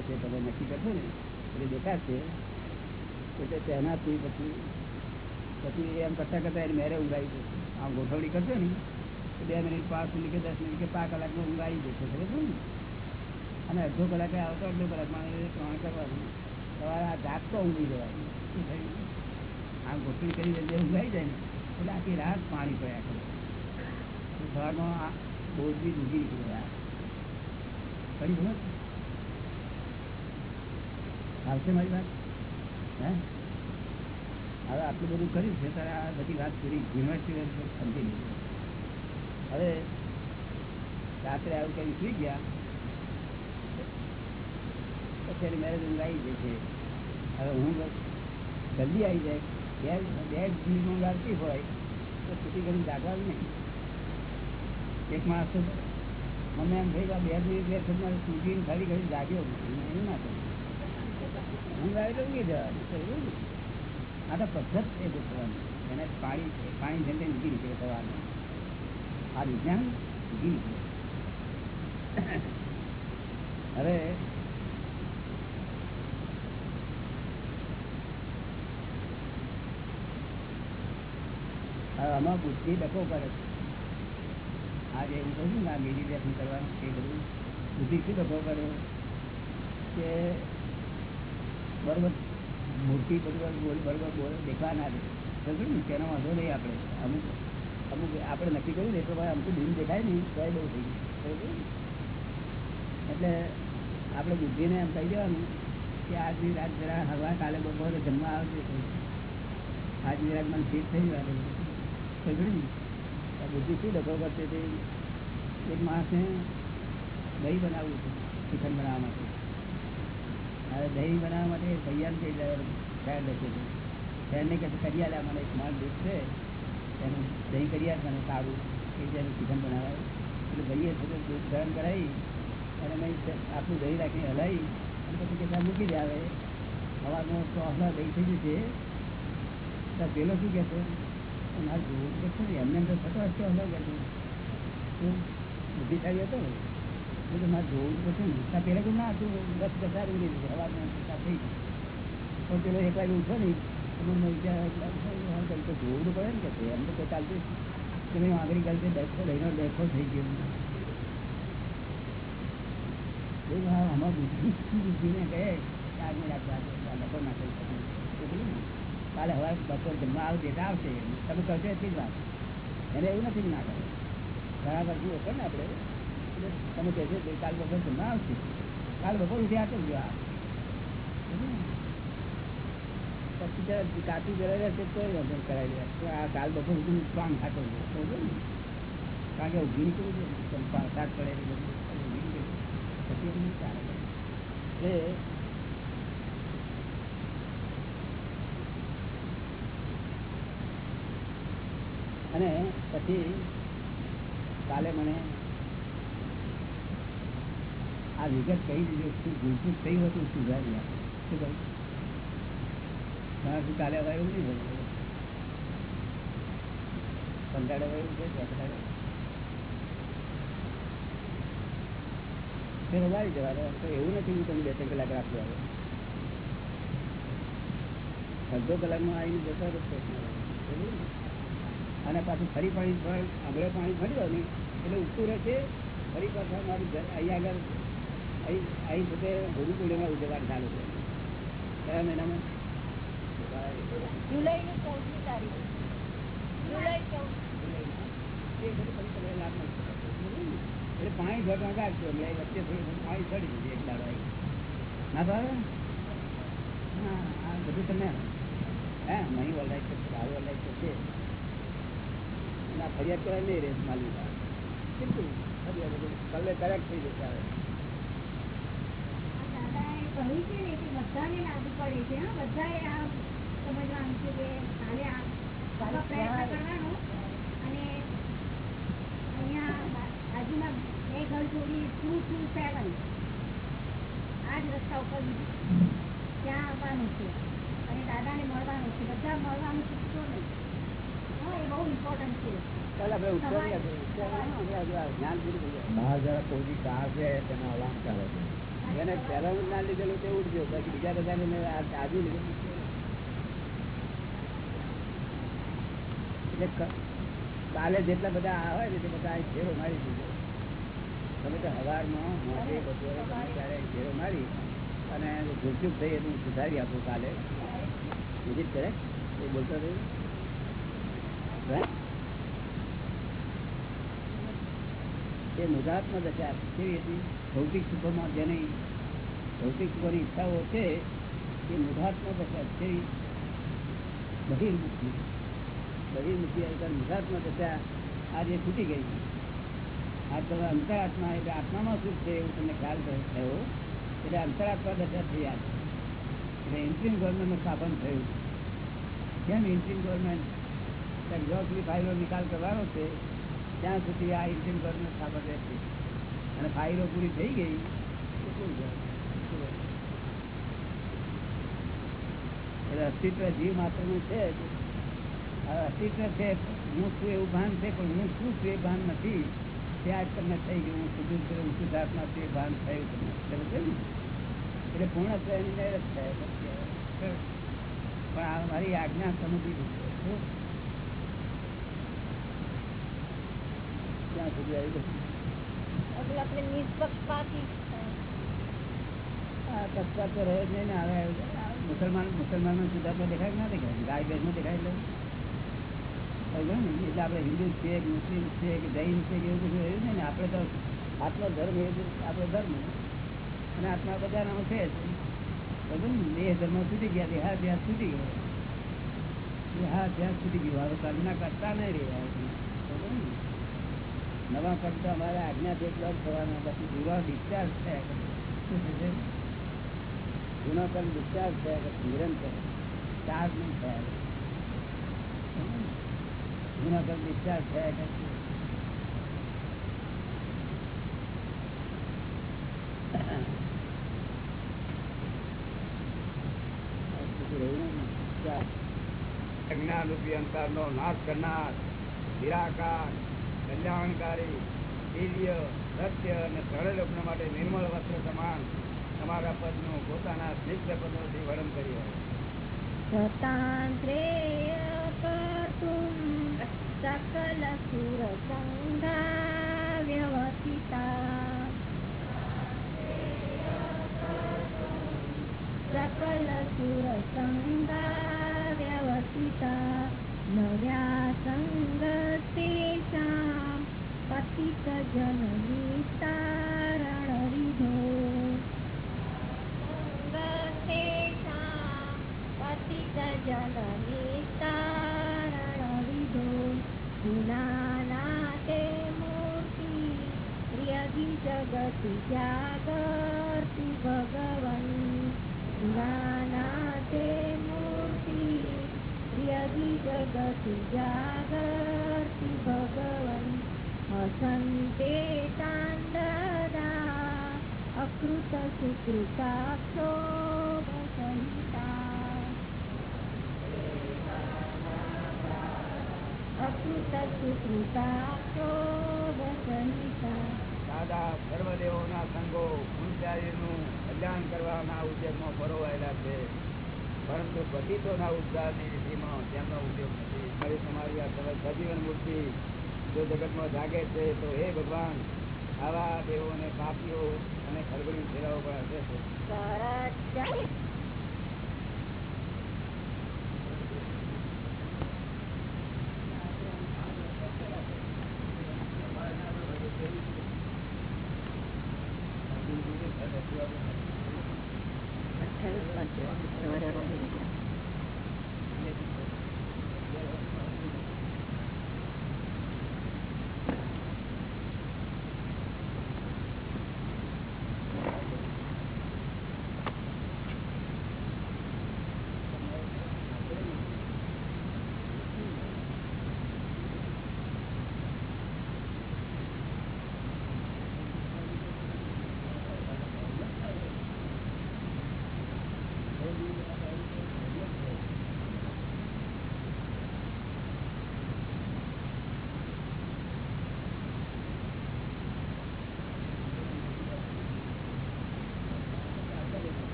દેખાશે તમે નક્કી કરશો ને? એટલે દેખાશે એટલે તેનાથી પછી પછી એમ કરતા કરતા એને મેરે ઊંઘાઈ જશે. આમ ગોઠવણી કરશે ને, તો બે મિનિટ પાંચ મિનિટ કે દસ મિનિટ કે પાંચ કલાકમાં ઊંઘ જશે બરાબર ને અને અડધો કલાકે આવતો, અડધો કલાકમાં ત્રણ કરવાનું. સવારે આ જાગતો ઊંઘી જવાનું શું થયું? આમ ગોઠવણી કરી દે ઊંઘાઈ જાય ને, એટલે આખી રાત પાણી પડ્યા કરે સવારમાં આ બોજ બી ડૂબી નીકળ્યા. કરી સમજ આવશે મારી વાત? હે? હવે આટલું બધું કર્યું છે, ત્યારે આ બધી વાત પૂરી યુનિવર્સિટી સમજી લીધી હવે રાત્રે આવું કરી સુઈ ગયા પછી એની મેરેજ ઊંઘ આવી જશે હવે હું જલ્દી આવી જાય. બે બે દિવસ ઊંઘ હોય, તો છૂટી ઘણી જાગવાનું નહીં. એક માણસ મને એમ થઈ ગયા બે દિવસ બે સુધી સુધી ખાલી ઘડી જાગ્યો. એવું ના ઊંઘ આવે તો આ તો પદ્ધત છે પાણી પાણી હવે હવે આમાં બુદ્ધિ ડકો કરે છે આ જે હું ને આ મેડિટેશન કરવાનું એ બધું બુદ્ધિ શું ડકો કરે કે બરોબર? મૂર્તિ બધું બોલ, બરોબર બોલ દેખવા ના દે સમજ્યું ને? તેનો વાંધો નહીં આપણે. અમુક અમુક આપણે નક્કી કર્યું ને, તો ભાઈ અમુક દિન દેખાય નહીં, તો બહુ થઈ એટલે આપણે બુદ્ધિને એમ કહી દેવાનું કે આજની રાત જરા હવા કાલે બપોરે જમવા આવશે આજની રાત મને ફીટ થઈ ગયું સમજ્યું ને? બુદ્ધિ શું ડખો કરશે તે? એક માણસને દહીં બનાવવું છે, ચિકન બનાવવા માટે. હવે દહીં બનાવવા માટે તૈયાર થઈ જાય ફેર બેસે છે ફેરને કે કરી આલ્યા મને એક માણ દૂધ છે. એનું દહીં કરી આલ, મને સારું એ જેનું ચિકન બનાવાય. એટલે ભાઈએ થોડું દૂધ ગરમ કરાવી અને મેં આટલું દહીં રાખીને હલાવી, અને પછી કેટલા મૂકી દે આવે. હવાનો ચોસલા દહીં થઈ જશે. તો પેલો શું કહેતો? મારે જોવું કે એમને અંદર થતો હશે અલગ કહેતો બુદ્ધિશાળી હતો મારે જોવું તો શું ત્યાં પેલા કોઈ ના હતું. થઈ ગઈ. પણ પેલો એક ઉઠો તો મને વિચાર તો જોવું પડે ને કે એમ તો ચાલતું આગળ ડેખો ડેખો થઈ ગયો. આમાં બુદ્ધિ બુદ્ધિને કહે આજની રાત લોકો ના કરી શકે કાલે હવે બપોર જમવા આવે ડેટા આવશે. તમે કરશો એટલી જ વાત. એને એવું નથી ના કરે. ઘણા વર્ષો હશે ને એટલે તમે કહેશો કે કાલ બપોર જમવા આવશે. કાલ બપોર ઉઠી આટલું જો પછી જરા કાચી જરા રહેશે તો વાંધો કરાવી દે તો આ કાલ બપોર ઉઠી કામ ખાતો કારણ કે ઊભી નીકળવું છે? સાત પડે નીકળે પછી એટલે અને પછી કાલે મને આ વિગત કહી દીધું ભૂલચૂક થઈ હતું સુધારી એવું નહીં બને કંટાળે હવે એવું છે કંટાળે? ફેર વાળી તો એવું નથી હું તમે બે ત્રણ કલાક રાખવું આવે અડધો કલાકમાં આવીને જતો અને પાછું ફરી પાણી આગળ પાણી ફર્યો ને. એટલે ઉઠતું રહેશે ફરી પાછા મારું ઘર, અહીંયા આગળ અહીં પોતે ગુરુ પૂર્ણિમા ઉજવવાનું ચાલુ છે. કયા મહિનામાં? જુલાઈની ચૌદમી તારીખ. જુલાઈ ચૌદ. એટલે પાણી ઘટવા કાઢશો એટલે વચ્ચે થોડું પાણી ચડી જશે એક દાડો આવી ના ભાવે? હા આ બધું તમે હે મહી વલાય છે સારું વલાય છે. તે ના ફરિયાદ કરાય નહીં રેસ માલી બિલકુલ ફરિયાદ બધું કલે કરેક્ટ થઈ જશે દાદાએ કહ્યું છે ને કે બધાને લાગુ પડે છે હા બધાએ આ સમજવાનું છે કે કાલે આ પ્રયત્ન કરવાનો અને અહીંયા બાજુમાં બે ઘર જોડી ટુ ટુ સેવન. આ જ રસ્તા ઉપર ત્યાં આવવાનું છે અને દાદાને મળવાનું છે. બધા મળવાનું ચૂકશો નહીં હા એ બહુ ઇમ્પોર્ટન્ટ છે. બહાર જરા કોઈ કાર છે તેનો અલાર્મ ચાલે છે. એ જેને ના લીધેલું તે ઉઠજો પછી બીજા બધાને આજુ છે. એટલે કાલે જેટલા બધા આવે ને તે બધા ઘેરો મારી દીધો. તમે તો હવારમાં મોઢે બપોરે ત્યારે ઘેરો મારી અને ગુપચુપ થઈ એનું સુધારી આપું કાલે. વિઝિટ કરે? એ બોલતો રહ્યું? એ મુદાત્મક દશા કેવી હતી, ભૌતિક સુખોમાં જેની ભૌતિક સુખોની ઈચ્છાઓ છે, એ મુદાત્મક દશા કેવી બહિર્મુખી. બહિર્મુખી અવતાર મુદાત્મક દશા આજે છૂટી ગઈ આ તમે અંતરાત્મા એટલે આત્મામાં સુખ છે એવું તમને ખ્યાલ થયો. એટલે અંતરાત્મા દશા થઈ આ એટલે ઇન્ટ્રીમ ગવર્મેન્ટનું સ્થાપન થયું. કેમ ઇન્ટ્રીમ ગવર્મેન્ટ સુધી ફાઇલો નિકાલ કરવાનો છે ત્યાં સુધી આ ઇન્ડિયન ગવર્મેન્ટ સ્થાપક રહેશે. અને ફાઇલો પૂરી થઈ ગઈ તો પૂરું એટલે અસ્તિત્વ જીવ માત્રનું છે અસ્તિત્વ છે હું છું એવું ભાન છે પણ હું શું છું એ ભાન નથી. ત્યાં જ તમને થઈ ગયું હું શુદ્ધ છું હું શુદ્ધાત્મા છું એ ભાન થયું તમને. છે ને? એટલે પૂર્ણ થયા પણ આ મારી આજ્ઞા સમજી દીધી ત્યાં સુધી આવી ગયું આપણે નિષ્પક્ષપાતી પક્ષપાત તો રહ્યો જ નહીં ને હવે મુસલમાન મુસલમાનો શુદ્ધાત્મા દેખાય ના દેખાય? ગાય ભેંસમાં દેખાય એટલે? એટલે આપણે હિન્દુ છે કે મુસ્લિમ છે કે જૈન છે કે એવું બધું રહ્યું છે ને? આપણે તો આત્મા ધર્મ એ આપણો ધર્મ. અને આત્મા બધાનામાં છે? દેહ ધર્મ સુધી ગયા દેહા ત્યાં સુધી ગયો. દેહા ત્યાં સુધી ગયું. હવે કલ્પના કરતા નહીં રહ્યા? નવા પદ અમારે આજ્ઞાથી એટલો જ થવાના, પછી જૂનો ડિસ્ચાર્જ થયા કરે. જૂનો પદ ડિસ્ચાર્જ થયા કરે, નિરંતર ચાર્જ નહીં થયા. જૂનો પદ ડિસ્ચાર્જ થયા કરે. જ્ઞાન રૂપી અંતર નો નાશ કરનાર, નિરાકાર કલ્યાણકારી દિવ્ય સત્ય અને સરળ લગ્ન માટે નિર્મળ વસ્ત્ર સમાન તમારા પદનું પોતાના નિત્ય પદોથી વર્ણન કર્યું સકલ સુર સકલ સુર સંગા વ્યવસ્થિતા. નવ્યા સંગતેષાં પતિત જન વિસ્તારણ વિધો પતિત જન વિસ્તારણવિદો ગુણાનાતે મૂર્તિ પ્રિયગી જગતિ જાગર્તિ ભગવન. ગુણાનાતે મૂર્તિ પ્રિયગી જગતિ જાગર્તિ ભગવન. હસંતે તાંડદા અકૃત સુકૃતાક્ષો સહિતા અકૃત સુકૃતાક્ષો સહિતા દાદા, સર્વદેવોના સંઘો પુણ્યાયનું કલ્યાણ કરવાના ઉદ્યોગમાં પરોવાયેલા છે. પરંતુ પતિતોના ઉદ્ધારની રીતિમાં તેમનો ઉદ્યોગ નથી. ફરી તમારી આ સજીવન મૂર્તિ જો જગતમાં જાગે છે, તો હે ભગવાન, આવા દેવોને પાપીઓ અને ખરબડી ફેરાવો પણ હશે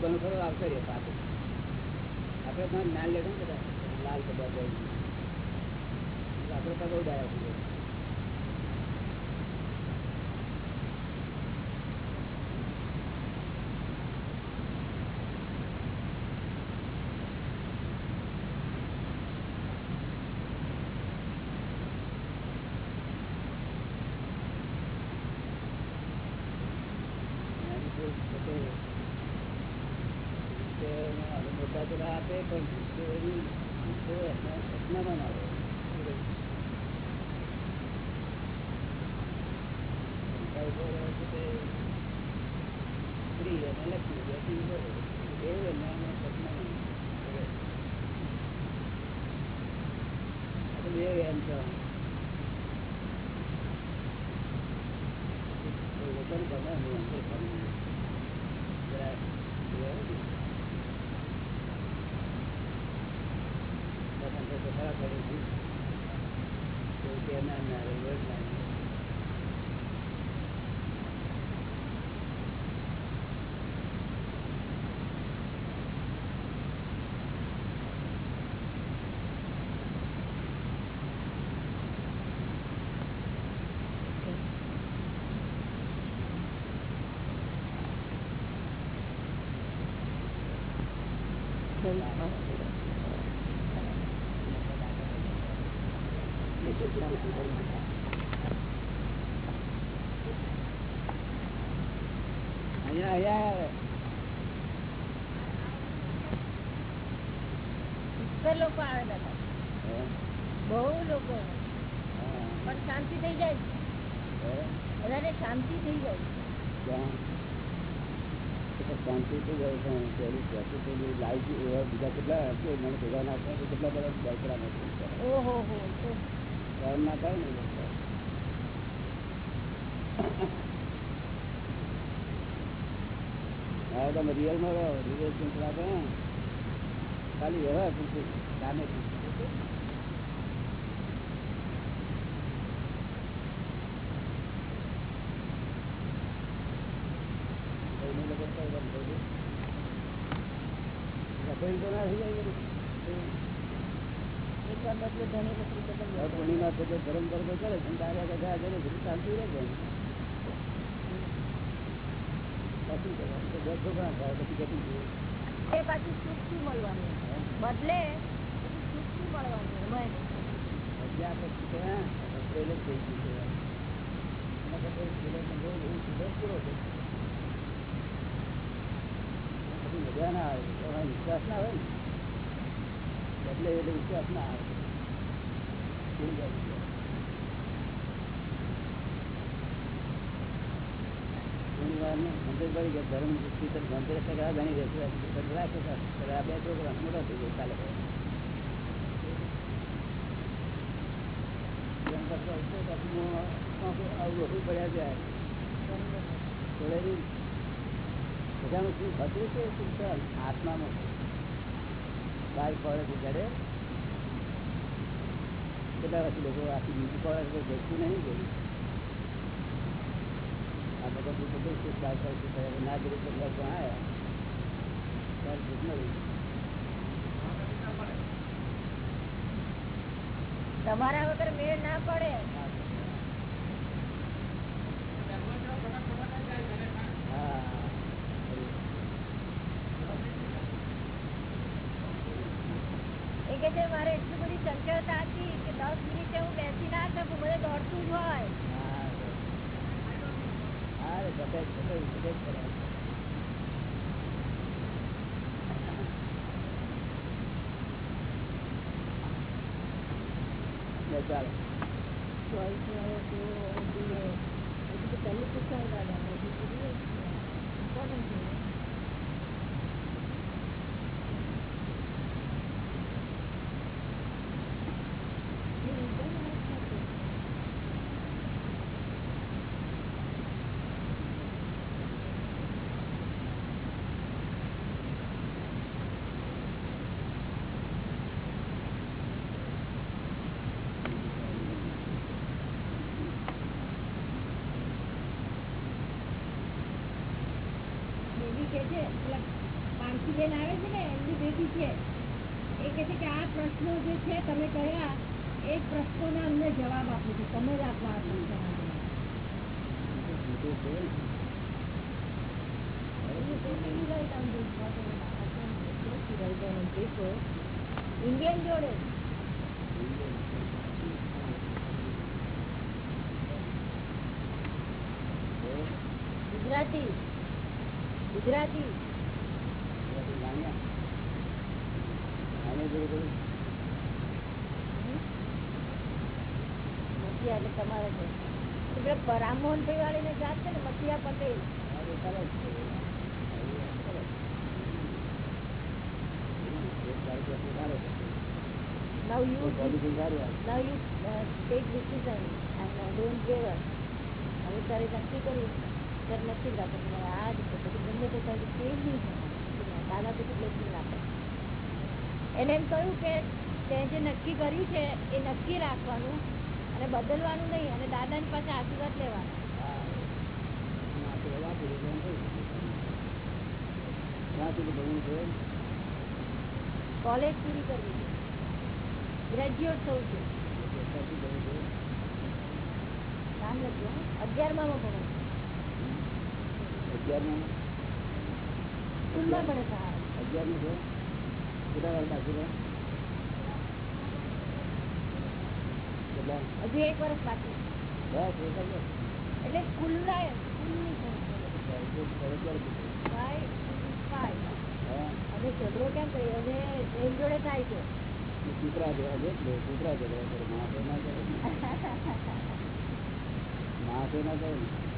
ઘણું ખરું, આવશે રે પાછું. આપણે જ્ઞાન લેવું ને બધા, લાલ બધા આપણે તો બહુ ડાયા છીએ જ્ઞાની પુરુષ પોતે તે હવે મોટા પેલા આપે પણ તે એની તે એના સપનામાં ના આવે શંકા ઊભો રહ્યો છે તે સ્ત્રી અને લક્ષ્મી બેથી ઊભો રહ્યો. એવું એના એના સપનામાં આવે. આ તો બે એમ છે લોકોને ગમે નહીં અંદર ગમે નહીં. જરા એવું ને. બધા તો તો ખરા પડે છે. કોઈ કે ના ના રે, રોજ ના ના. અહીંયા અહીંયા. પુષ્કળ લોકો આવેલા હતા બહુ લોકો પણ શાંતિ થઈ જાય? બધાને શાંતિ થઈ જાય. શાંતિ થઈ જાય પણ પેલું કહેતું પેલું લાઈવ એવા બીજા કેટલા હશે મને ભેગા ના થાય કેટલા બધા બેસરા નથી ઓહો હો ના થાય ને હા તમે રિયલમાં રહો રિયલ ચિંતા આપે. ખાલી વ્યવહાર પૂરતું કામે પૂરતું. કોઈને લોકો તો બંધ થઈ ગયું. રસોઈ તો ના થઈ જાય બધું. એક વાર બદલે ધણી બકરી બદલ હવે પૂર્ણિમા થતો ધર્મ કરવો ચડે છે રહે છે પછી સુખ શું મળવાનું બદલે સુખ શું મળવાનું આપણે? થઈ ગયું કરતા પૂરો છે. પછી મજા ના આવે તો હવે વિશ્વાસ ના આવે ને બદલે એટલે વિશ્વાસ ના આવે ભૂલી જાય વિશ્વાસ. ઘણી વાર ને મંદિર પડી ગયા ધર્મ કીર્તન ધનતેરસ તો ઘણા ગણી રહેશે કીર્તન રાખે છે. પણ આ બે છોકરા મોટા થઈ ગયા કાલે એમ કરતા હશે તો પછી હું આંખો આવું ઓછું પડ્યા જાય જોડેલી બધાનું શું થતું છે શું છે આત્મામાં બહાર પડે છે જડે કેટલા વર્ષથી લોકો આખી બીજી પડે છે દેખતું નહીં ગયું આ બધા શું બધું શું બહાર પડે છે ત્યારે ના જરી તો લોકો આવ્યા ત્યારે દુઃખ મળ્યું તમારા વગર મેળ ના પડે હા એ કે છે મારે એટલી બધી ચંચળતા હતી કે દસ મિનિટે હું બેસી ના શકું મને દોડતું જ હોય હા હા રે બધા બધા બધા કરે લે ચાલો ચોઈસ હોય તો જોઈએ હજુ તો પહેલું પૂછાય દાદા હજુ તો જોઈએ ઇમ્પોર્ટન્ટ છે એ important છે. કે છે પેલા પારસીબેન આવે છે ને એમની બેટી છે એ કે છે કે આ પ્રશ્નો જે છે તમે કયા, એ પ્રશ્નોના અમને જવાબ આપું છું તમે જ આપવા આ પ્રશ્નોના જવાબ. જુદું છે ને. You totally right on this, whatever. I can't totally right on paper. Indian જોડે ગુજરાતી ગુજરાતી પછી લાણ્યા. આને જોડે જોડે મતિયા એટલે તમારે છે એટલે રામમોહનભાઈ વાળી ને જાત છે ને મતિયા Patel. now you now you uh, take decision. and uh, don't waver હવે તારે નક્કી કર્યું ત્યારે નક્કી જ રાખો કે મારે આ જ પછી ગમે તે થાય તો change નહીં દાદા પછી બ્લેસિંગ આપે એને એમ કહ્યું કે તે જે નક્કી કર્યું છે એ નક્કી રાખવાનું. અને બદલવાનું નહીં અને દાદાની પાસે આશીર્વાદ લેવાના. કોલેજ પૂરી કરવી ગ્રેજ્યુએટ થવું છે. નામ લખ્યું. અગિયારમાં ભણે. ભણો અગિયારમાં? સ્કૂલમાં ભણે અગિયારમી છે? કેટલા વાર બાકી રહે કેટલા હજુ એક વર્ષ બાકી. એટલે છે. તો હવે ઝઘડો કેમ કરી હવે એમ જોડે થાય છે. કૂતરા જેવા છે કૂતરા જેવા કરે ના કરે. ને. માણસો ના કરે. ને.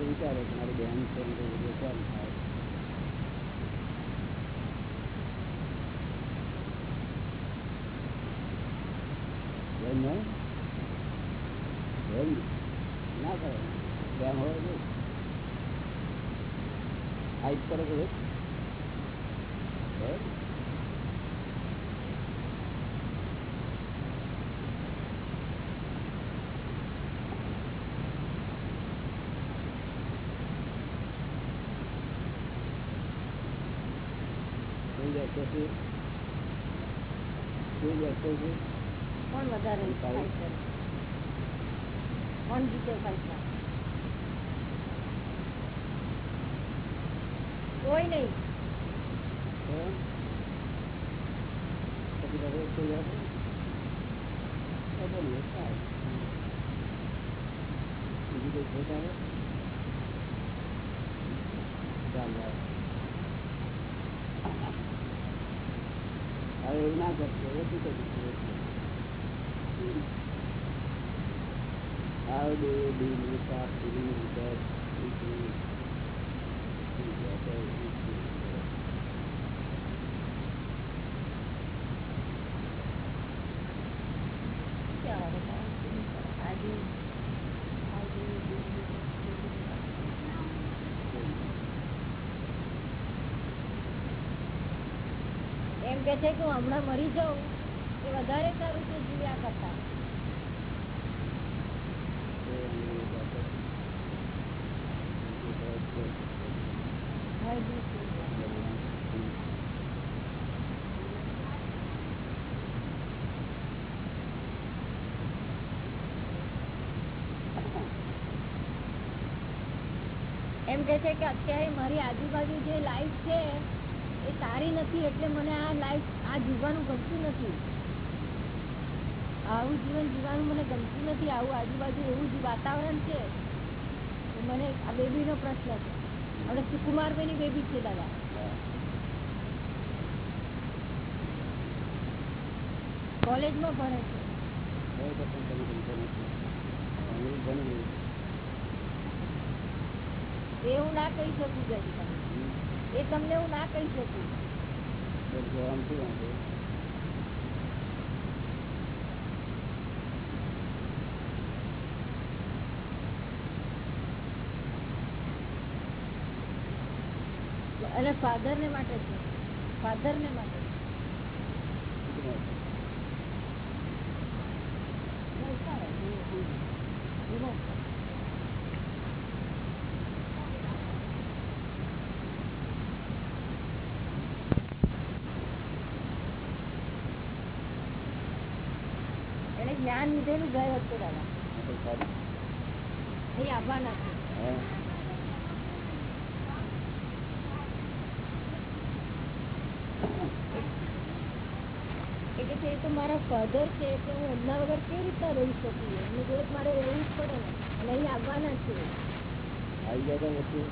વિચારે મારી બહેન છે ને તો બધું કેમ થાય બેન ને કરે બેન હોય નહીં હાઈટ કરે છે વ્યક્તિ છે કોણ વધારે ફાઇટ કરે કોણ જીતે ફાઇટમાં કોઈ નહીં. હવે એવું ના કરશે એ શું કરીશું એમ કે છે કે હું હમણાં મરી જાઉં એ વધારે સારું છે જીવ્યા કરતા I do feel that. એમ કે છે કે અત્યારે મારી આજુબાજુ જે લાઈફ છે, એ સારી નથી એટલે મને આ લાઈફ આ જીવવાનું ગમતું નથી. આવું જીવન જીવવાનું મને ગમતું નથી. આવું આજુબાજુ એવું જ વાતાવરણ છે. મને આ બેબીનો પ્રશ્ન છે. આપણે સુકુમારભાઈની બેબી છે દાદા. કોલેજમાં ભણે છે. એ હું ના કહી શકું એ તમને હું ના કહી શકું. અને ફાધર ને માટે છે. ફાધર ને માટે. એને જ્ઞાન લીધેલું ગયો હતો દાદા. એ આવવાના ફાધર છે એટલે હું એમના વગર કેવી રીતના રહી શકું? એમની જોડે મારે રહેવું જ પડે અને અહીં આવવાના છે. આવી ગયા તા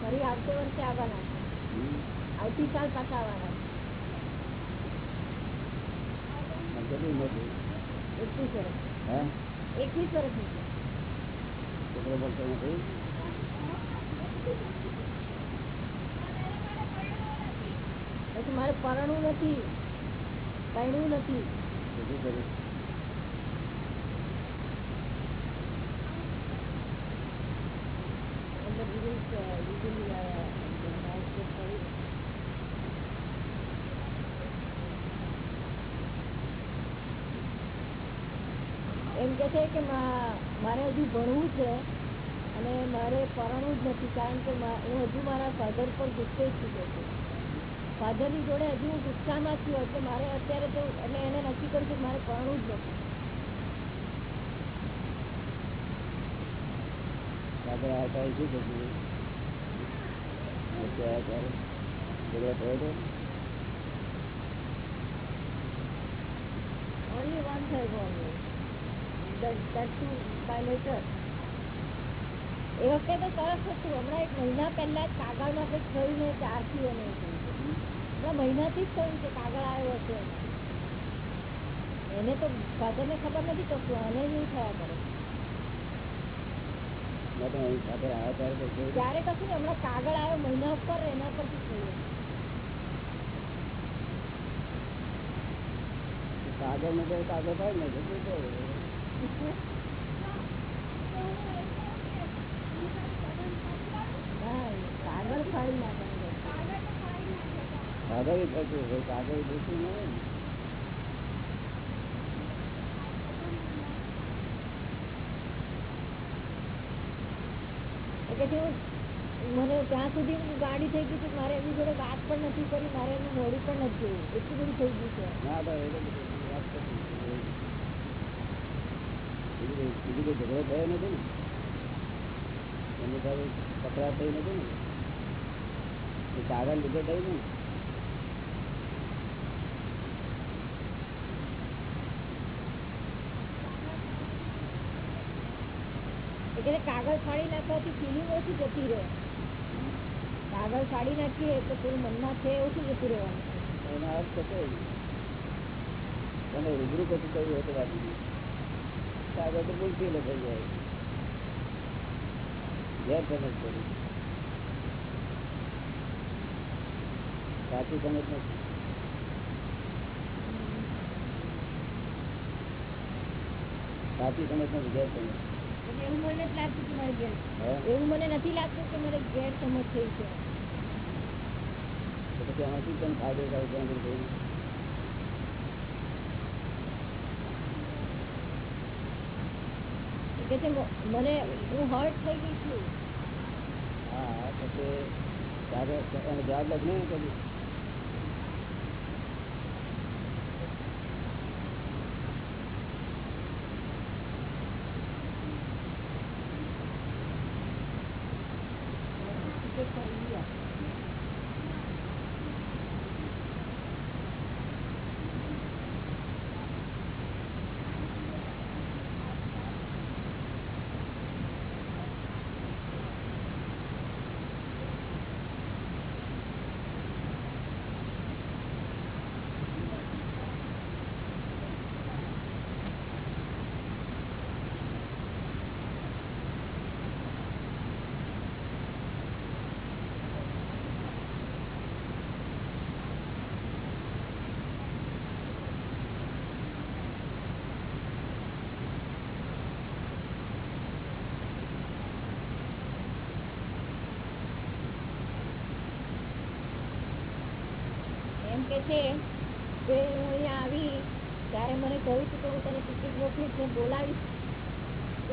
ફરી આવતે વર્ષે આવવાના છે. આવતીકાલ પાછા આવવાના? છે. એકવીસ વર્ષ. હા? એકવીસ વર્ષની છોકરો બોલતો નથી પછી મારે પરણું નથી. પરણવું નથી. એમ કે છે કે મારે હજુ ભણવું છે અને મારે પરણવું જ નથી કારણ કે હું હજુ મારા ફાધર પર ગુસ્સે કે છે. ફાધરની જોડે હજુ હું ગુસ્સામાં છું એટલે મારે અત્યારે તો એટલે એને નક્કી કર્યું કે મારે પરણવું જ નથી. આગળ આવ્યા શું થતું વચ્ચે આવ્યા ત્યારે ઝઘડો થયો હતો Only one third only. That, that too by letter. એ વખતે તો સરસ હતું. હમણાં એક મહિના પહેલા કાગળ કાગળમાં કંઈક થયું ને ચારથી અને એવું મહિનાથી જ થયું છે કાગળ આવ્યો હશે એને તો ફાધરને ખબર નથી કશું અને એવું થયા કરે. ત્યારે કશું હમણાં કાગળ આવ્યો મહિના ઉપર એના પરથી થયું. કાગળ ને તો કાગળ થાય ને કાગળ ફાડી નાખવાનું કાગળ થતું હોય કે હું મને ત્યાં સુધી હું ગાડી થઈ ગઈ મારે એની જોડે વાત પણ નથી કરી મારે એનું મોડું પણ નથી એટલું બધું થઈ ગયું છે. ના હતી. બીજું કઈ- ઝઘડો થયો નથી ને? એની સાથે તકરાર થઈ નથી ને? કાગળ લીધે થયું ને? એટલે કાગળ ફાડી નાખવાથી ફિલિંગ ઓછી જતી રહે. કાગળ ફાડી નાખીએ તો થોડું મનમાં છે ઓછું જતું રહેવાનું? એનો અર્થ થતો તમે રૂબરૂ કશું કહ્યું હોય તો વાંચી કાગળ તો ભૂલથી લખાઈ જાય. કરી સાચી સમજ નથી. સાચી સમજ નથી એટલે એવું મને લાગતું કે મારે ગેર એવું મને નથી લાગતું કે મારે ગેરસમજ થઈ છે. પછી આમાં શું ફાયદો થાય જઈને? કે છે મને હું હર્ટ થઈ ગઈ છું. હા પછી જવાબ લખ કદી કે કરી ગયા. એમ કે છે કે હું અહીંયા આવી ત્યારે મને કહ્યું હતું કે હું તને ટિકિટ મોકલીશ ને બોલાવીશ.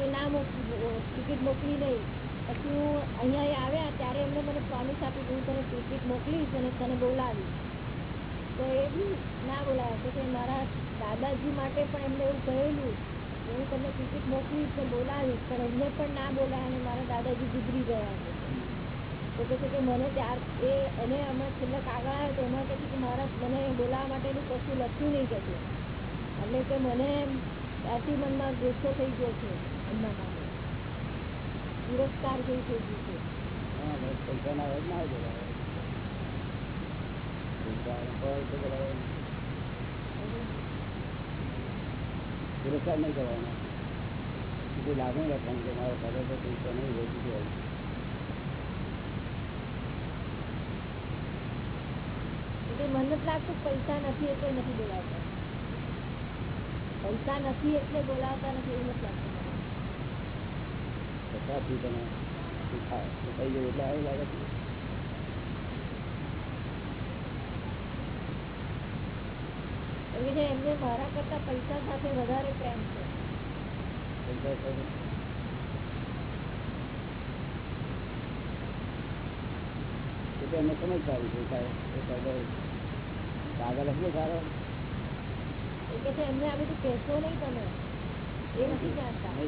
એ ના ટિકિટ મોકલી નહીં પછી હું અહીંયા આવ્યા, ત્યારે એમને મને પ્રોમિસ આપી હું તને ટિકિટ મોકલીશ અને તને બોલાવીશ. તો એ ના બોલાવ્યા કે મારા દાદાજી માટે પણ એમને એવું કહેલું હું તમને ટિકિટ મોકલીશ ને બોલાવીશ, પણ એમને પણ ના બોલાયા અને મારા દાદાજી ગુજરી ગયા. તો કહે છે કે મને ત્યાર એ અને અમે છેલ્લે કાગળ આવ્યો તો એમાં કહે છે કે મારા, મને બોલાવવા માટેનું કશું લખ્યું નહીં કે છે. એટલે કે મને અતિ મનમાં ગુસ્સો થઈ ગયો છે એમના માટે. પુરસ્કાર થઈ ગયો છે. પૈસા ના હોય ના હોય પુરસ્કાર નહીં કરવાનો. બીજું લાગણી રાખવાની કે મારો દાદા તો પૈસા નહીં હોય. એટલે મને નથી લાગતું પૈસા નથી એટલે નથી બોલાવતા. પૈસા નથી એટલે બોલાવતા નથી એવું નથી લાગતું મને. પૈસાથી તમે શું થાય? તો થઈ ગયું એટલે આવી લાગે છે. એવું છે એમને મારા કરતા પૈસા સાથે વધારે પ્રેમ છે પૈસા સાથે એટલે એમને સમજદારી છે કાંઈ એ કાગળ કાગળ એટલો સારો એ કે છે એમને આ બધું કહેશો નહીં તમે. એ નથી જાણતા. તમે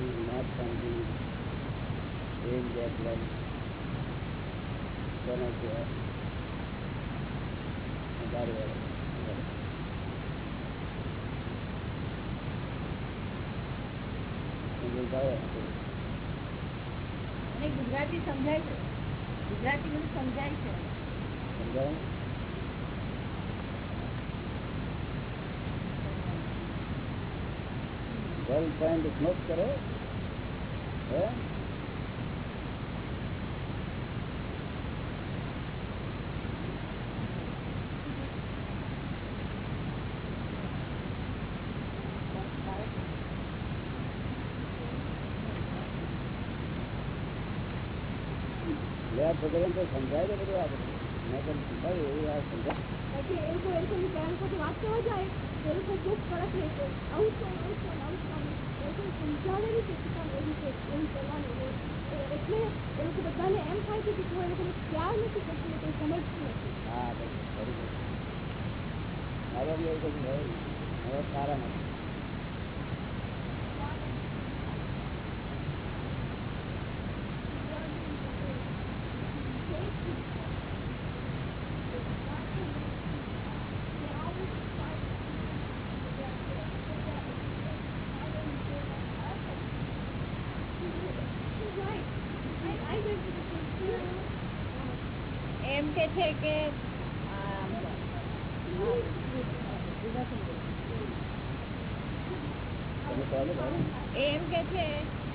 not something in that love? કોને કહેવાય ગુજરાતી સમજાય છે ગુજરાતી બધું સમજાય છે સમજાય? ગર્લફ્રેન્ડ સ્મોક કરે હે સમજાય છે બધું આ મેં તમને સમજાવ્યું એવું આ સમજાય એ લોકો એ સાથે વાત કરવા જાય એ લોકો ખૂબ કડક રહે છે આવું જ કરવાનું, આવું જ કરવાનું, એ છે કે એવું છે એવું કરવાનું એટલે એ લોકો બધાને એમ થાય કે કોઈ પ્યાર નથી કરતું એ સમજતું નથી હા બસ મારે એવું હવે સારા નથી. છે કે એમ કે છે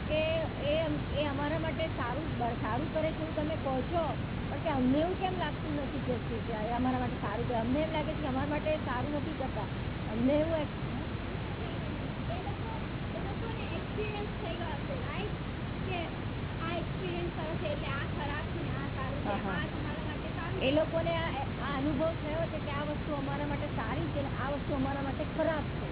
કે એ અમારા માટે સારું સારું કરે છે એવું તમે કહો છો. પણ કે અમને એવું કેમ લાગતું નથી કે છે અમારા માટે સારું કરે? અમને એમ લાગે છે કે અમારા માટે સારું નથી કરતા. અમને એવું એક્સપિરિયન્સ થઈ ગયો છે રાઈટ કે આ એક્સપિરિયન્સ કરો છે એટલે આ ખરાબ છે આ સારું છે. આ તમારા એ લોકોને આ અનુભવ થયો છે કે આ વસ્તુ અમારા માટે સારી છે આ વસ્તુ અમારા માટે ખરાબ છે.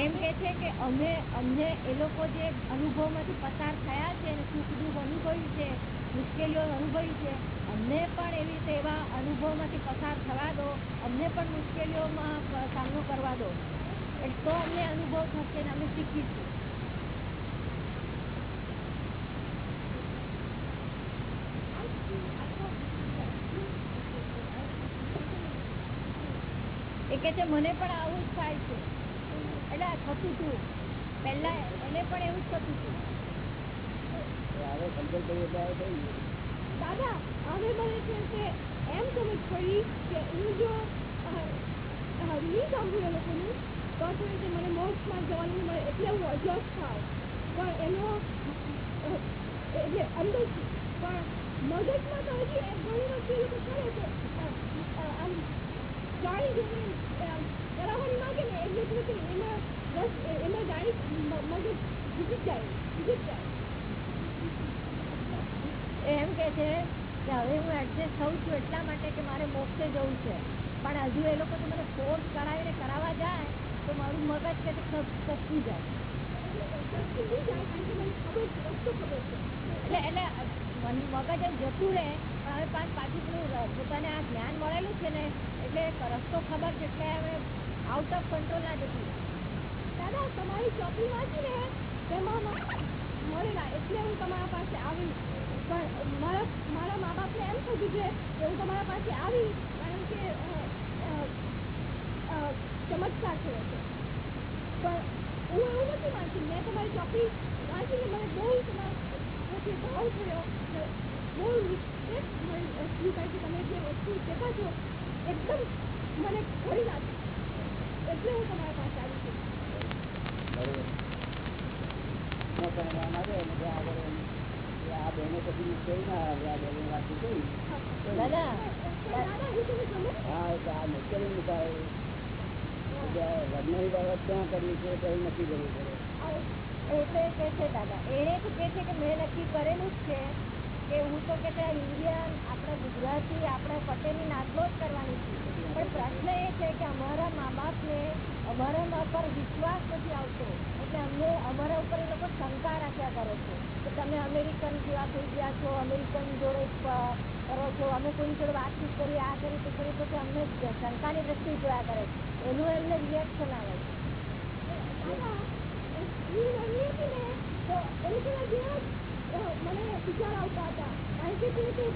એમ કે છે કે અમે અમને એ લોકો જે અનુભવમાંથી પસાર થયા છે અને સુખ દુઃખ અનુભવ્યું છે મુશ્કેલીઓ અનુભવી છે. અમને પણ એવી રીતે અનુભવમાંથી પસાર થવા દો. અમને પણ મુશ્કેલીઓમાં સામનો કરવા દો. એટલે તો અમને અનુભવ થશે ને અમે શીખીશું. એ કે છે, મને પણ આવું જ થાય છે. એટલે થતું હતું. પહેલાં એને પણ એવું જ થતું હતું. હવે કંટ્રોલ કરીએ એટલે હવે થઈ એમ સમજ મને મોક્ષમાં જવાનું એ ઘણી વસ્તુ એ કરે એમાં બસ એમાં જાણી મગજ જીતી જાય જીતી જાય. એમ કે છે કે હવે હું એડજસ્ટ થઉં છું એટલા માટે કે મારે મોક્ષે જવું છે. પણ હજુ એ લોકો મને ફોર્સ કરાવીને કરાવવા જાય તો મારું મગજ કે ખસ- જાય. એટલે એટલે મગજ એમ જતું રહે, પણ હવે પાંચ પાછું પોતાને આ જ્ઞાન મળેલું છે ને, એટલે રસ્તો ખબર છે એટલે હવે આઉટ ઓફ કંટ્રોલ ના જતું દાદા, તમારી ચોપડી વાંચી ને તેમાં મળેલા એટલે હું તમારા પાસે આવી પણ મારા મારા મા બાપને એમ થતું કે હું તમારા પાસે આવી કારણ કે ચમત્કાર થયો છે. પણ હું એવું નથી માનતી. મેં તમારી ચોપડી વાંચીને મને બહુ તમારા ભાવ થયો બહુ રિસ્પેક્ટ એટલી કે તમે જે વસ્તુ કહેતા છો, એકદમ મને ઘડી લાગી એટલે હું તમારા પાસે આવી છું બરોબર. ન ને આગળ આ બહેને પછી ના આવે આ બહેને હું મુશ્કેલી મુકાય લગ્નની બાબત ક્યાં કરવી છે તો એ નક્કી કરવું પડે. કે છે દાદા. એને તો કે છે કે મેં નક્કી કરેલું જ છે. કે હું તો કે ઇન્ડિયન, આપણે ગુજરાતી, આપણે પટેલની નાતલો જ કરવાની છે. પણ પ્રશ્ન એ છે કે અમારા મા બાપને અમારા પર વિશ્વાસ નથી આવતો. એટલે અમને અમારા ઉપર એ લોકો શંકા રાખ્યા કરે છે. કે તમે અમેરિકન જેવા થઈ ગયા છો, અમેરિકન જોડે કરો છો, અમે કોઈ જોડે વાતચીત કરી, આ કરી, તે કરી, તો અમને શંકાની દ્રષ્ટિ જોયા કરે છે. એનું એમને રિએક્શન આવે છે. મને વિચાર આવતા હતા કારણ કે તે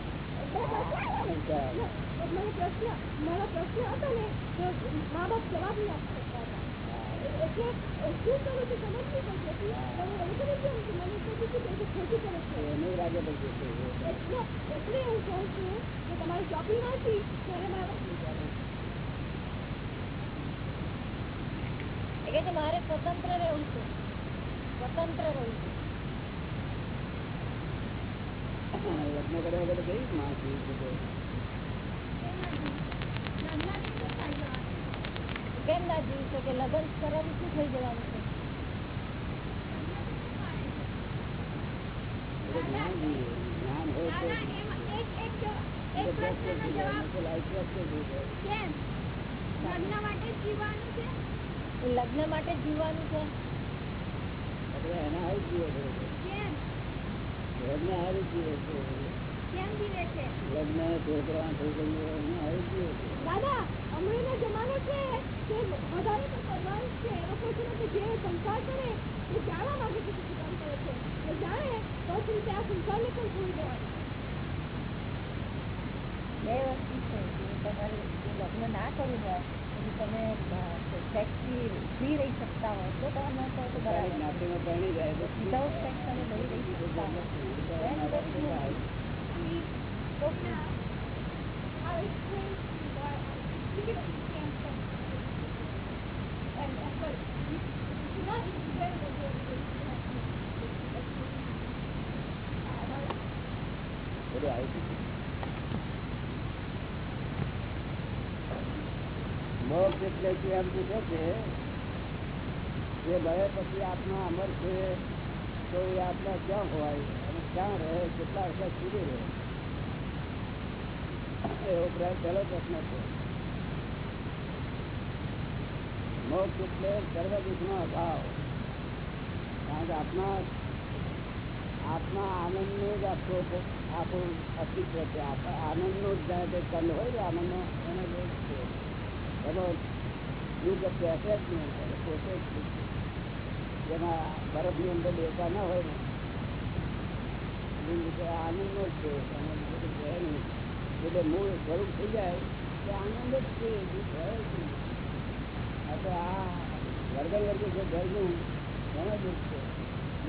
મને પ્રશ્ન મારો પ્રશ્ન હતો ને તો મા બાપ જવાબ નહીં આપી શકતા હતા એટલે શું કરું કે મને કે ખોટું કરે છે એને લાગે પછી એટલે એટલે હું કહું છું કે તમારી શોપિંગ હતી ત્યારે મારા એ કહે છે મારે સ્વતંત્ર રહેવું છે. સ્વતંત્ર રહેવું છે. લગ્ન કર્યા વગર કઈ માણસ લગ્ન છે લગ્ન માટે જીવવાનું છે લગ્ન માટે જીવવાનું છે એના હારું જીવો. લગ્ન હારું જીવે છે. કેમ જીવે છે? લગ્ન છોકરા છોકરીઓ એના જીવે છે. દાદા હમણાંનો જમાનો છે કે વધારે તો પરવાર છે. એ લોકો છે જે સંસાર કરે એ જાણવા માંગે છે શું કામ કરે છે. એ જાણે તો જ રીતે આ સંસારને પણ છોડી દેવાનું બે વસ્તુ છે. તમારે લગ્ન ના કરવું હોય તમે સેક્સથી ફ્રી રહી શકતા હોય તો તમે તો તો તારી બરાબર જ્ઞાતિમાં પરણી જાય તો વિધાઉટ સેક્સ તમે નહીં રહી શકતા હોય Then there is no need. તો I'll explain to you why I'm speaking of this cancer. And, and but you, it's not even better than what it is. બધું આવી ગયું. મોક્ષ એટલે કે એમ પૂછે છે જે ભય પછી આત્મા અમર છે, તો એ આત્મા ક્યાં હોય અને ક્યાં રહે? કેટલા વર્ષ સુધી રહે? એવો પહેલો પ્રશ્ન છે. મોક્ષ એટલે સર્વ દુઃખનો અભાવ. કારણ કે આત્મા આત્મા આનંદ જ આપણો આપણું અસ્તિત્વ છે. આનંદનો જ કંઈ હોય આનંદનો, એનો જ છે. એનો દુઃખ બેસે જ નહીં પોતે જેમાં બરફની અંદર દેતા ના હોય ને આનંદ જ છે એટલે મૂળ સ્વરૂપ થઈ જાય, તો આનંદ જ છે આ તો આ વર્ગન વર્ગે છે ઘરનું એનો દુઃખ છે.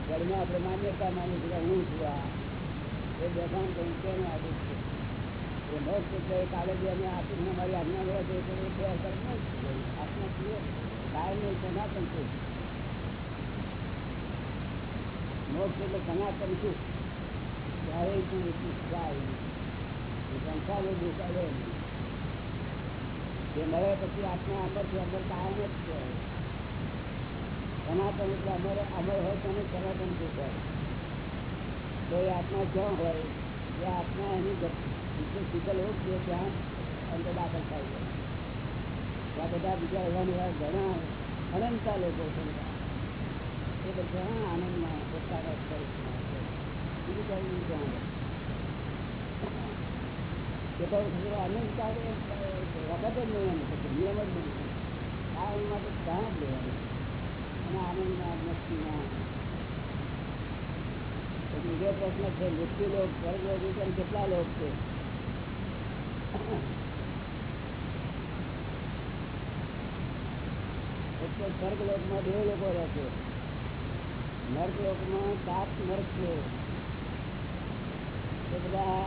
ઘરમાં આપણે માન્યતા માની છે હું છું આ. એ બેઠાણ કહ્યું દુઃખ છે? એ મોક્ષ એટલે કાલે જે અમે આપીને અમારી આજ્ઞા છે તો એ બે અસર છે છીએ કાયમ નહીં સનાતન છું. મોક્ષ એટલે સનાતન છું ક્યારેય પણ એટલું જાય સંસારો એ સંસારનો દુઃખ આવે નહીં. જે મળે પછી આત્મા અમર છે અમર કાયમ જ છે. સનાતન એટલે અમર અમર હોય તો સનાતન હોય તો એ આત્મા ક્યાં હોય? એ આત્મા એની વિશે શીતલ હોત છે બીજા એવા એવા ઘણા અનંતા લોકો છે આનંદમાં પોતાના સ્વરૂપમાં છે. બીજું જ નહીં નિયમ જ તો ત્યાં જ લેવાનું અને આનંદમાં મસ્તીમાં બીજો પ્રશ્ન છે મૃત્યુ લોક સ્વર્ગ કેટલા લોક છે તો સ્વર્ગ લોકમાં બે લોકો રહે છે નર્ક લોકમાં સાત નર્ક છે. એ બધા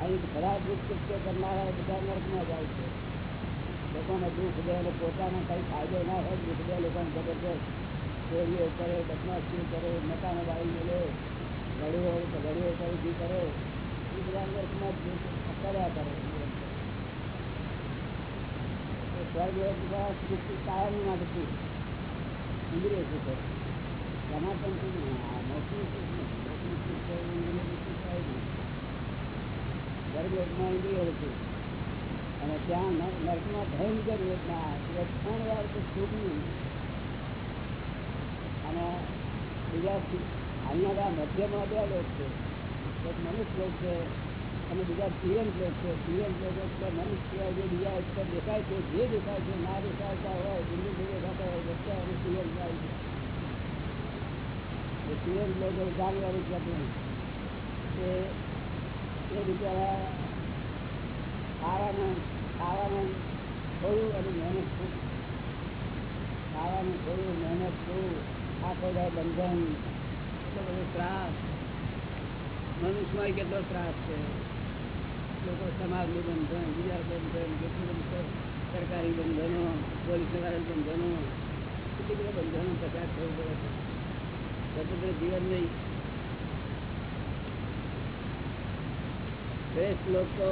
અહીં ખરાબ કૃત્ય કરનારા બધા નર્કમાં જાય છે. લોકોને દુઃખ દે અને પોતાને કઈ ફાયદો ના હોય દુઃખ દે લોકોને જબરજસ્ત ચોરીઓ કરે, બદમાશીઓ કરે મકાનો બાળી મેલે ઘડીઓ ઘડીઓ કરે. એ બધા નર્કમાં કર્યા કરે તો સ્વર્ગ કાયમ માટે ઇન્દ્રિય સુખ અને ત્યાં નર્કમાં ભયંકર વેદના ત્રણ વાર તો સુખ અને બીજા હાલના મધ્યમાં બે લોક છે. એક મનુષ્ય છે અને બીજા લોક એટલે મનુષ્ય જે બીજા ઉપર દેખાય છે, જે દેખાય છે, ના દેખાતા હોય બિંદુ દેખાતા હોય બધા અને તિરંગ જાય છે. લોક એ જાનવરી છે આપણું. એ બિચારા ખાવાનું ખાવાનું થોડું અને મહેનત ખૂબ ખાવાનું થોડું, મહેનત ખૂબ આ બધા બંધન એટલો બધો ત્રાસ. મનુષ્યમાં કેટલો ત્રાસ છે? લોકો સમાજનું બંધન બીજા બંધન, કેટલું બધું સરકારી બંધનો, પોલીસ બંધનો, કેટલી બધા બંધનો પસાર થવું પડે છે. સ્વતંત્ર જીવન નહીં. શ્રેષ્ઠ લોકો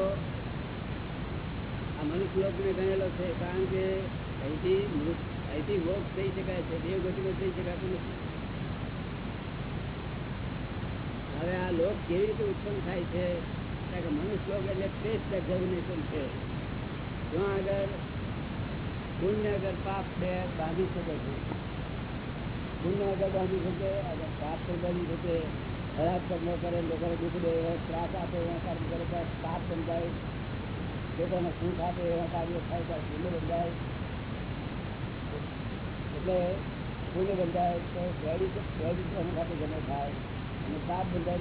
આ મનુષ્ય લોકને ગણેલો છે, કારણ કે અહીંથી અહીંથી વોક થઈ શકાય છે દેવ ગતિમાં થઈ શકાતું નથી. હવે આ લોક કેવી રીતે ઉત્પન્ન થાય છે? કારણ કે મનુષ્ય લોક એટલે શ્રેષ્ઠ એક્ઝામિનેશન છે? ત્યાં આગળ પુણ્ય આગળ પાપ બે બાંધી શકે છે. પુણ્ય આગળ બાંધી શકે અને પાપ પણ બાંધી શકે, ખરાબ કર્મ કરે, લોકોને દુઃખ દે એવા ત્રાસ આપે, એવા કર્મ કરે ત્યારે પાપ બંધાય લોકોને સુખ આપે, એવા કાર્યો થાય ત્યારે પુણ્ય બંધાય. એટલે પુણ્ય બંધાય તો ક્રેડિટ ક્રેડિટ એની સાથે જમે થાય. અને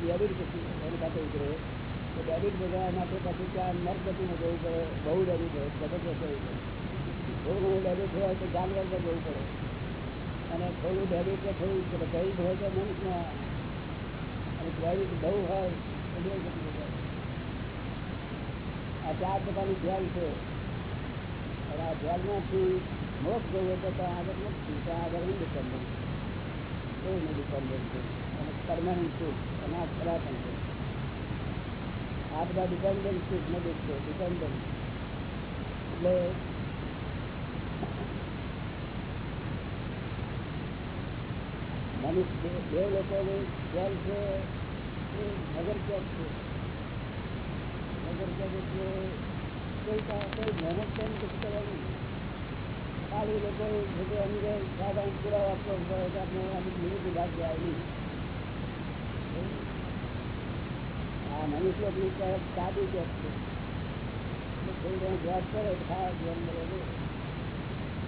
ડેબિટ પછી એની ડેબિટ નરગતિમાં જવું પડે, બહુ ડેબિટ હોય જબરદસ્ત પડે થોડું ડેબિટ હોય તો જાનવરમાં જવું પડે. અને થોડું ડેબિટ કે થોડું ક્રેડિટ હોય તો મનુષ્યમાં અને ક્રેડિટ બહુ હોય આ ચાર પ્રકારની ધ્યાન છે. અને આ ધ્યાનમાંથી મોક્ષ જવું તો આગળ ત્યાં આગળ ઇન્ડિપેન્ડન્ટ કોઈ ઇન્ડિપેન્ડન્ટ છે પરમાનન્ટ સુખ અને આ એટલે મનુષ્ય બે લોકોની જેલ છે નગર કેદ છે? કોઈ મહેનત કેમ કશું કરવાની? ખાલી લોકો જે સાધારણ પુરાવા આપવો પડે આપણે અમુક મિનિટ બાકી આવી આ મનુષ્ય સાદી છે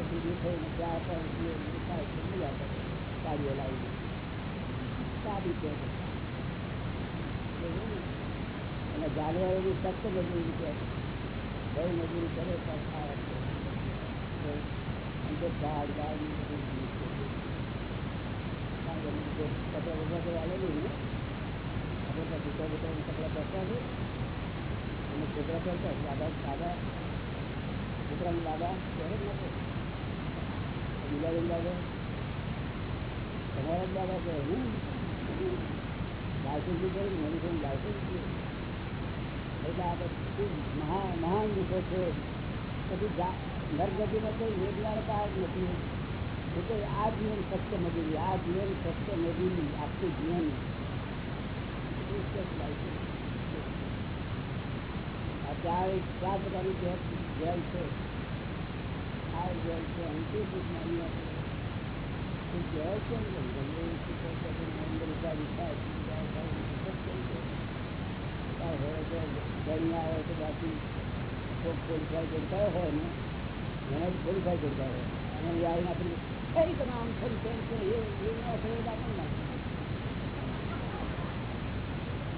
જોબ થઈને ચા પણ ખાય તો મજા કરે સાડીઓ લાવીને સાદી છે. અને જાનવરોની સખ્ત મજૂરી છે બહુ મજૂરી કરે પણ ખાવા છે. છે. કોઈ ને આપણે ત્યાં છોકરા બોકરાને કપડાં પહેરતા છે અને છોકરા પહેરતા છે. દાદા દાદા છોકરાના દાદા પહેરે જ નથી બીજા બેન દાદા તમારા જ દાદા કહે ને લાયસન્સ બી કર્યું મનુષ્યનું લાયસન્સ છે એટલે આ બધું મહાન મહાન દુઃખો છે પછી જા- નરગતિમાં કોઈ વેદનાનો પાર નથી એટલે આ જીવન સત્ય મજૂરી આ જીવન સત્ય મજૂરી આખું જીવન એટલું જ license છે. આ ચાર ચાર પ્રકારની આ જેલ છે અંતિમ થાય આવે તો બાકી ક્વોલિફાય કરતા હોય ને એને ક્વોલિફાય કરતા હોય અને આવીને આપણે કઈ તમે આમ તેમ છે એ આપણે ના થયું તો આપણને ના થાય.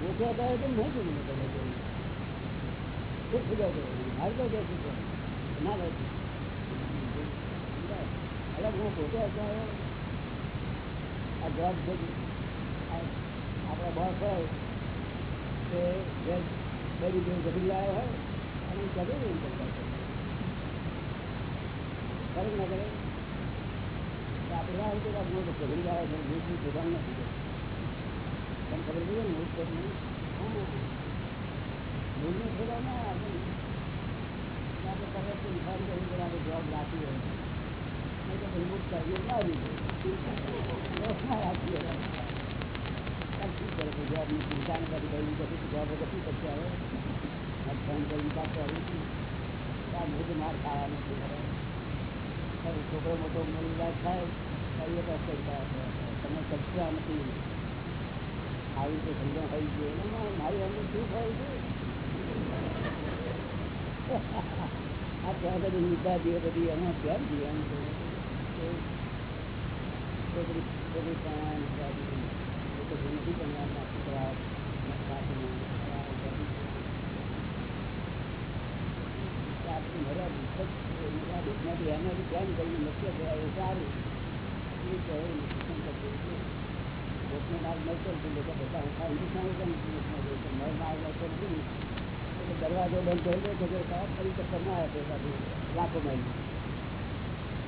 ઓછો થાય તો નહીં જોયું મેં તમે જોયું. ખૂબ સુધાર કર્યો. મારે તો બેસું છે. ના બેસું. અરે હું પોતે અત્યારે આ જોબ છે આ આપણા બોસ હોય કે જે બધી જે ગભરી લાવ્યો હોય અને કદી નહીં કરતા છે. કરે કે ના કરે તો આપણે ના હોય તો આપણે તો ગભરી લાવ્યો છે હું શું જોવાનું નથી તમને ખબર પડી ને હું જ કરું હા ભૂલનું થોડા ના આપણે આપણે તરત ઇન્સાન કરી કે આપણે જોબ રાખી હોય નહીં તો પછી મુક્ત કરીએ ના દીધું ના રાખીએ ચાલ શું કરે છે જોબની ચિંતા ને બધી બધી બધી જોબ વગર શું કરશે હવે આ ફોન કરીને પાછો આવી છું આ બધું માર ખાવા નથી હવે છોકરો મોટો મળી જાય થાય કહીએ તો કરતા તમે કરતા નથી આવી રીતે સમજણ થઈ એમાં મારી અંદર શું થયું છે? આ ત્યાં બધી નિદ્રા દે બધી એમાં કેમ જીવન એમ છોકરી છોકરી પણ નથી પણ છોકરા છે. મર્યાદા એનાથી કેમ સારું. એ કહેવું નથી બધા પણ મળતો એટલે દરવાજો બંધ થઈ ગયો કે ફરી ચક્કર ના આવે લાખો મહિને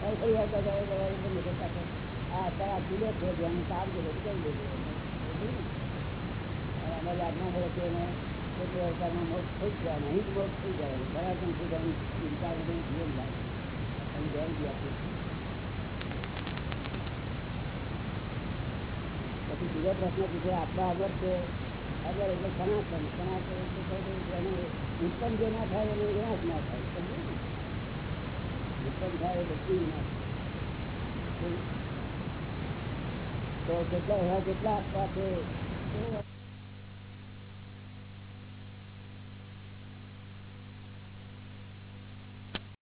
કઈ ફરી આવતા જાય દરવાજો બંધ કરતા કરે. આ અત્યારે આ ચૂલો છે જેનું કામ છે બધું કરી દેજો અમારી આજ્ઞા મળે છે એને પોતે અવતારમાં મોક્ષ થઈ જાય અહીં જ થઈ જાય બરાબર સુધાની ચિંતા જીવન જાય અને આપી પછી બીજો પ્રશ્ન પૂછે આત્મા અગર છે અગર એટલે સનાતન. સનાતન એટલે ઉત્પન્ન જે ના થાય એનો વિનાશ ના થાય. ઉત્પન્ન થાય એ બધું વિનાશ તો કેટલા એવા કેટલા આત્મા છે?